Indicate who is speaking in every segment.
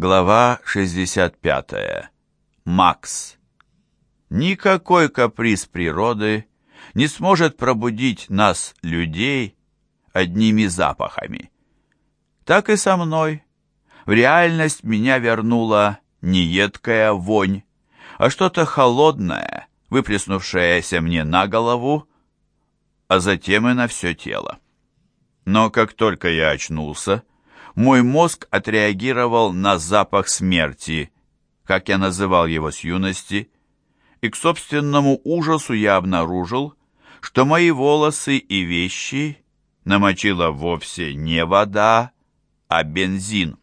Speaker 1: Глава 65. Макс. Никакой каприз природы не сможет пробудить нас, людей, одними запахами. Так и со мной. В реальность меня вернула не едкая вонь, а что-то холодное, выплеснувшееся мне на голову, а затем и на все тело. Но как только я очнулся, мой мозг отреагировал на запах смерти, как я называл его с юности, и к собственному ужасу я обнаружил, что мои волосы и вещи намочила вовсе не вода, а бензин.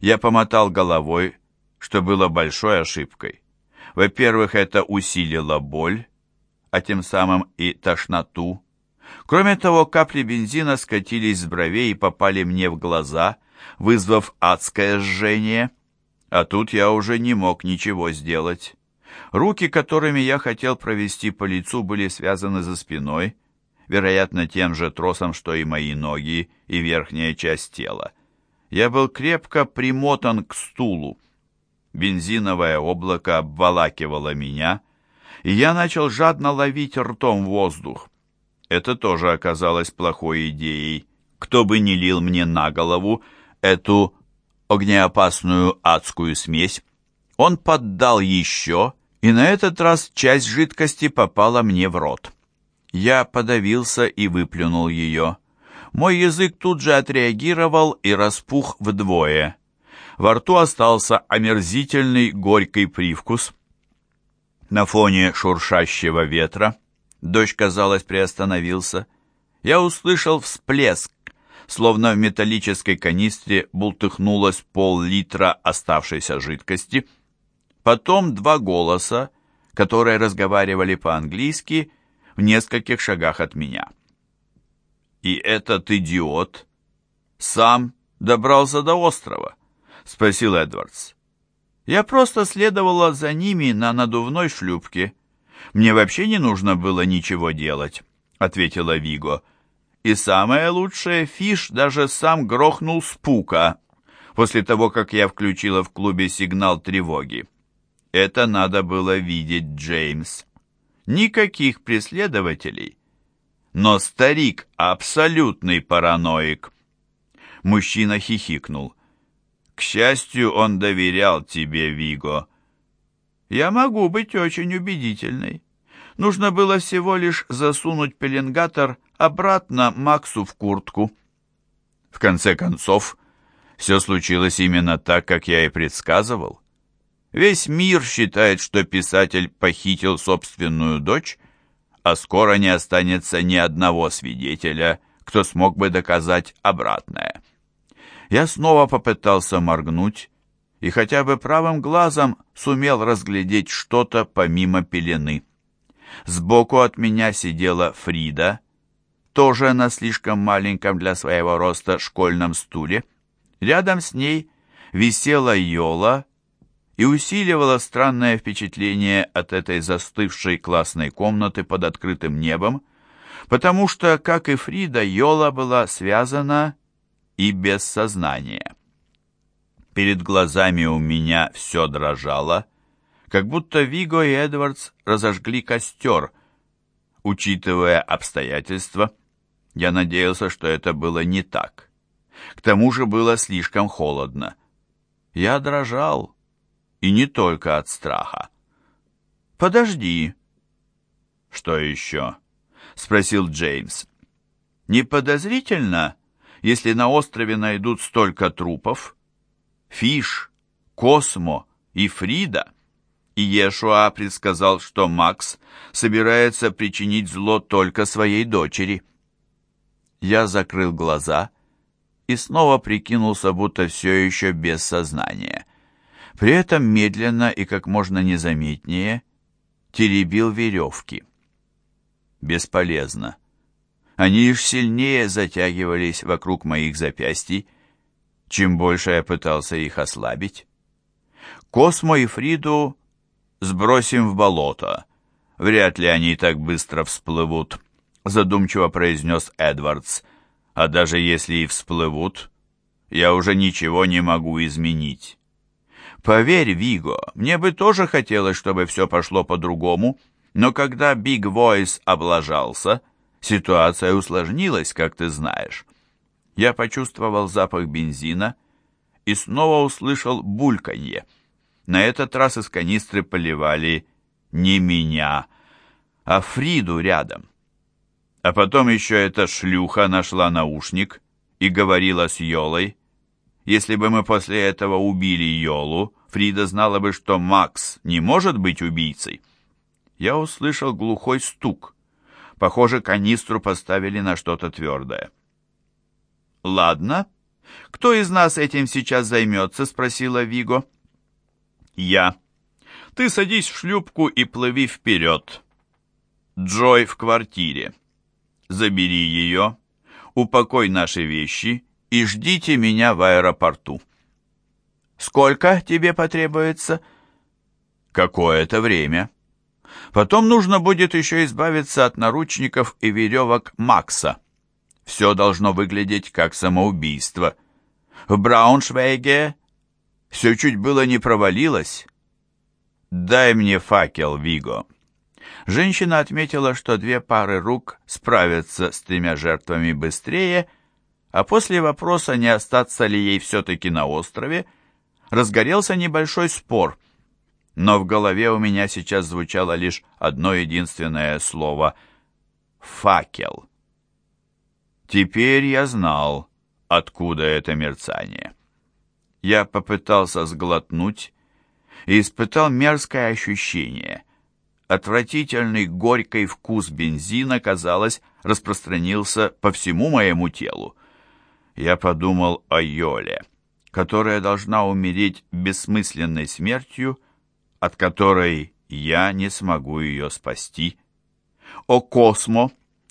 Speaker 1: Я помотал головой, что было большой ошибкой. Во-первых, это усилило боль, а тем самым и тошноту. Кроме того, капли бензина скатились с бровей и попали мне в глаза, вызвав адское жжение. А тут я уже не мог ничего сделать. Руки, которыми я хотел провести по лицу, были связаны за спиной, вероятно, тем же тросом, что и мои ноги и верхняя часть тела. Я был крепко примотан к стулу. Бензиновое облако обволакивало меня, и я начал жадно ловить ртом воздух. Это тоже оказалось плохой идеей. Кто бы ни лил мне на голову эту огнеопасную адскую смесь, он поддал еще, и на этот раз часть жидкости попала мне в рот. Я подавился и выплюнул ее. Мой язык тут же отреагировал и распух вдвое. Во рту остался омерзительный горький привкус. На фоне шуршащего ветра Дождь, казалось, приостановился. Я услышал всплеск, словно в металлической канистре бултыхнулось пол-литра оставшейся жидкости. Потом два голоса, которые разговаривали по-английски в нескольких шагах от меня. «И этот идиот сам добрался до острова?» — спросил Эдвардс. «Я просто следовала за ними на надувной шлюпке». «Мне вообще не нужно было ничего делать», — ответила Виго. «И самое лучшее, Фиш даже сам грохнул с пука после того, как я включила в клубе сигнал тревоги. Это надо было видеть, Джеймс. Никаких преследователей. Но старик абсолютный параноик». Мужчина хихикнул. «К счастью, он доверял тебе, Виго. Я могу быть очень убедительной. Нужно было всего лишь засунуть пеленгатор обратно Максу в куртку. В конце концов, все случилось именно так, как я и предсказывал. Весь мир считает, что писатель похитил собственную дочь, а скоро не останется ни одного свидетеля, кто смог бы доказать обратное. Я снова попытался моргнуть, и хотя бы правым глазом сумел разглядеть что-то помимо пелены. Сбоку от меня сидела Фрида, тоже на слишком маленьком для своего роста школьном стуле. Рядом с ней висела Йола и усиливала странное впечатление от этой застывшей классной комнаты под открытым небом, потому что, как и Фрида, Йола была связана и без сознания. Перед глазами у меня все дрожало, как будто Виго и Эдвардс разожгли костер. Учитывая обстоятельства, я надеялся, что это было не так. К тому же было слишком холодно. Я дрожал, и не только от страха. «Подожди». «Что еще?» — спросил Джеймс. «Не подозрительно, если на острове найдут столько трупов?» Фиш, Космо и Фрида. И Ешуа предсказал, что Макс собирается причинить зло только своей дочери. Я закрыл глаза и снова прикинулся, будто все еще без сознания. При этом медленно и как можно незаметнее теребил веревки. Бесполезно. Они лишь сильнее затягивались вокруг моих запястий, чем больше я пытался их ослабить. Космо и Фриду сбросим в болото. Вряд ли они так быстро всплывут, задумчиво произнес Эдвардс. А даже если и всплывут, я уже ничего не могу изменить. Поверь, Виго, мне бы тоже хотелось, чтобы все пошло по-другому, но когда Биг Войс облажался, ситуация усложнилась, как ты знаешь. Я почувствовал запах бензина и снова услышал бульканье. На этот раз из канистры поливали не меня, а Фриду рядом. А потом еще эта шлюха нашла наушник и говорила с Йолой. Если бы мы после этого убили Йолу, Фрида знала бы, что Макс не может быть убийцей. Я услышал глухой стук. Похоже, канистру поставили на что-то твердое. «Ладно. Кто из нас этим сейчас займется?» — спросила Виго. «Я. Ты садись в шлюпку и плыви вперед. Джой в квартире. Забери ее, упокой наши вещи и ждите меня в аэропорту». «Сколько тебе потребуется?» «Какое-то время». Потом нужно будет еще избавиться от наручников и веревок Макса. Все должно выглядеть как самоубийство. В Брауншвейге все чуть было не провалилось. «Дай мне факел, Виго». Женщина отметила, что две пары рук справятся с тремя жертвами быстрее, а после вопроса, не остаться ли ей все-таки на острове, разгорелся небольшой спор, но в голове у меня сейчас звучало лишь одно единственное слово «факел». Теперь я знал, откуда это мерцание. Я попытался сглотнуть и испытал мерзкое ощущение. Отвратительный горький вкус бензина, казалось, распространился по всему моему телу. Я подумал о Йоле, которая должна умереть бессмысленной смертью, от которой я не смогу ее спасти. О Космо,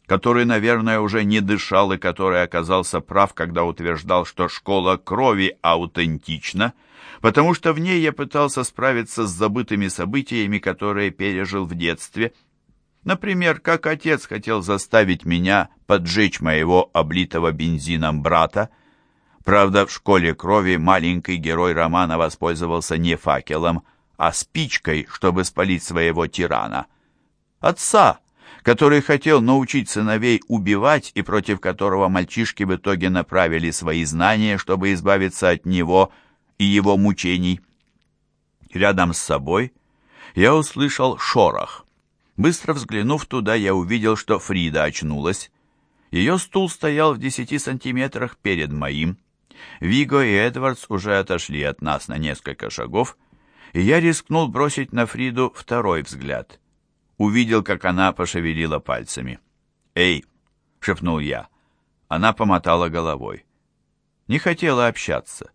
Speaker 1: который, наверное, уже не дышал и который оказался прав, когда утверждал, что школа крови аутентична, потому что в ней я пытался справиться с забытыми событиями, которые пережил в детстве. Например, как отец хотел заставить меня поджечь моего облитого бензином брата. Правда, в школе крови маленький герой романа воспользовался не факелом, а спичкой, чтобы спалить своего тирана. Отца, который хотел научить сыновей убивать и против которого мальчишки в итоге направили свои знания, чтобы избавиться от него и его мучений. Рядом с собой я услышал шорох. Быстро взглянув туда, я увидел, что Фрида очнулась. Ее стул стоял в десяти сантиметрах перед моим. Виго и Эдвардс уже отошли от нас на несколько шагов, и я рискнул бросить на Фриду второй взгляд — увидел, как она пошевелила пальцами. «Эй!» — шепнул я. Она помотала головой. Не хотела общаться.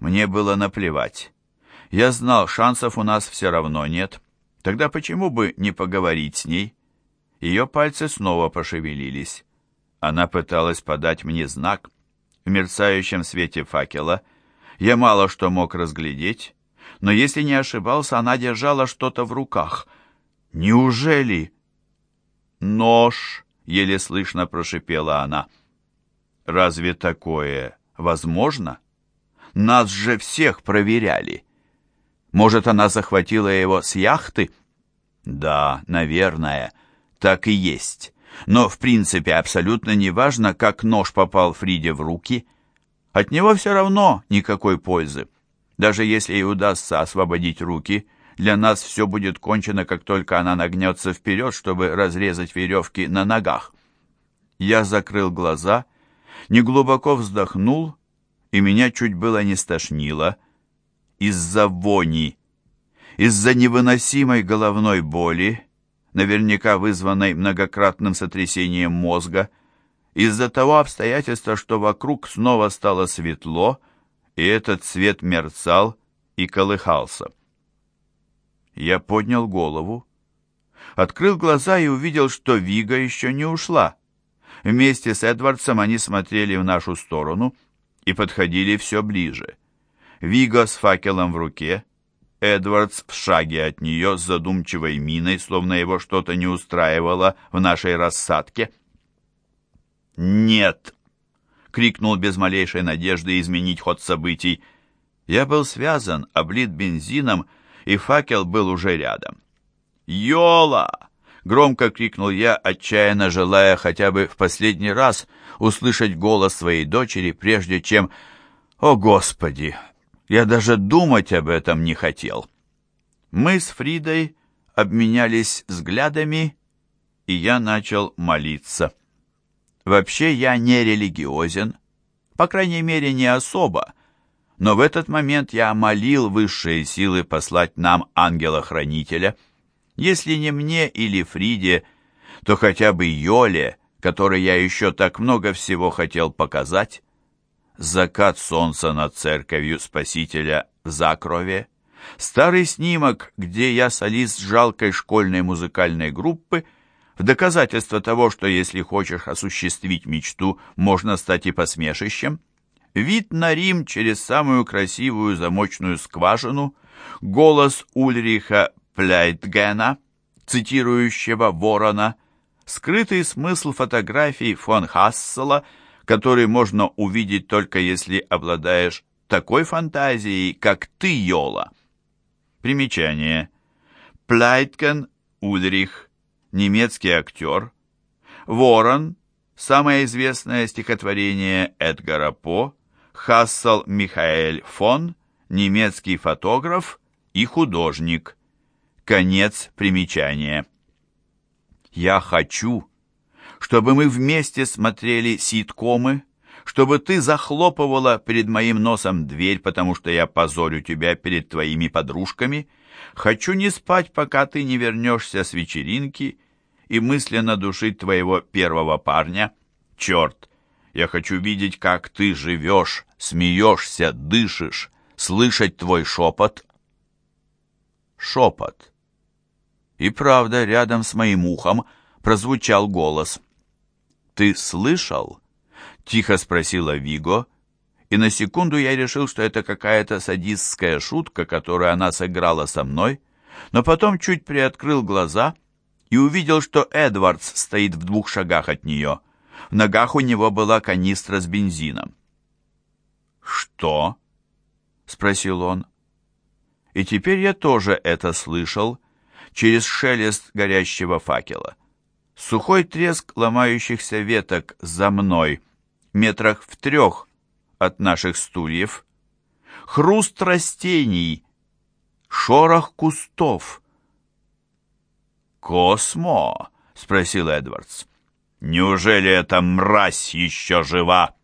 Speaker 1: Мне было наплевать. Я знал, шансов у нас все равно нет. Тогда почему бы не поговорить с ней? Ее пальцы снова пошевелились. Она пыталась подать мне знак. В мерцающем свете факела я мало что мог разглядеть, но если не ошибался, она держала что-то в руках — «Неужели?» «Нож!» — еле слышно прошипела она. «Разве такое возможно? Нас же всех проверяли. Может, она захватила его с яхты?» «Да, наверное, так и есть. Но, в принципе, абсолютно неважно, как нож попал Фриде в руки. От него все равно никакой пользы. Даже если ей удастся освободить руки, для нас все будет кончено, как только она нагнется вперед, чтобы разрезать веревки на ногах. Я закрыл глаза, неглубоко вздохнул, и меня чуть было не стошнило из-за вони, из-за невыносимой головной боли, наверняка вызванной многократным сотрясением мозга, из-за того обстоятельства, что вокруг снова стало светло, и этот свет мерцал и колыхался. Я поднял голову, открыл глаза и увидел, что Вига еще не ушла. Вместе с Эдвардсом они смотрели в нашу сторону и подходили все ближе. Вига с факелом в руке, Эдвардс в шаге от нее с задумчивой миной, словно его что-то не устраивало в нашей рассадке. «Нет!» — крикнул без малейшей надежды изменить ход событий. Я был связан, облит бензином, и факел был уже рядом. «Йола!» — громко крикнул я, отчаянно желая хотя бы в последний раз услышать голос своей дочери, прежде чем... О, Господи! Я даже думать об этом не хотел. Мы с Фридой обменялись взглядами, и я начал молиться. Вообще я не религиозен, по крайней мере, не особо, но в этот момент я молил высшие силы послать нам ангела-хранителя. Если не мне или Фриде, то хотя бы Йоле, которой я еще так много всего хотел показать. Закат солнца над церковью Спасителя в Закрове, старый снимок, где я солист жалкой школьной музыкальной группы, в доказательство того, что если хочешь осуществить мечту, можно стать и посмешищем, вид на Рим через самую красивую замочную скважину, голос Ульриха Пляйтгена, цитирующего Ворона, скрытый смысл фотографий фон Хассела, который можно увидеть только если обладаешь такой фантазией, как ты, Йола. Примечание. Пляйтген Ульрих немецкий актер, Ворон, самое известное стихотворение Эдгара По, Хассел Михаэль фон, немецкий фотограф и художник. Конец примечания. Я хочу, чтобы мы вместе смотрели ситкомы, чтобы ты захлопывала перед моим носом дверь, потому что я позорю тебя перед твоими подружками. Хочу не спать, пока ты не вернешься с вечеринки и мысленно душить твоего первого парня? Черт! Я хочу видеть, как ты живешь, смеешься, дышишь, слышать твой шепот. Шепот. И правда, рядом с моим ухом прозвучал голос. «Ты слышал?» — тихо спросила Виго, и на секунду я решил, что это какая-то садистская шутка, которую она сыграла со мной, но потом чуть приоткрыл глаза и увидел, что Эдвардс стоит в двух шагах от нее. В ногах у него была канистра с бензином. «Что?» — спросил он. И теперь я тоже это слышал через шелест горящего факела. Сухой треск ломающихся веток за мной, метрах в трех от наших стульев. Хруст растений, шорох кустов — «Космо?» — спросил Эдвардс. «Неужели эта мразь еще жива?»